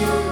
you.